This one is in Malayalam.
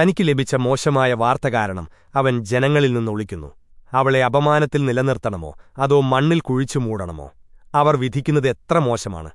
തനിക്ക് ലഭിച്ച മോശമായ വാർത്ത കാരണം അവൻ ജനങ്ങളിൽ നിന്ന് ഒളിക്കുന്നു. അവളെ അപമാനത്തിൽ നിലനിർത്തണമോ? അതോ മണ്ണിൽ കുഴിച്ചു മൂടണമോ? അവർ വിധിക്കുന്നത് എത്ര മോശമാണ്.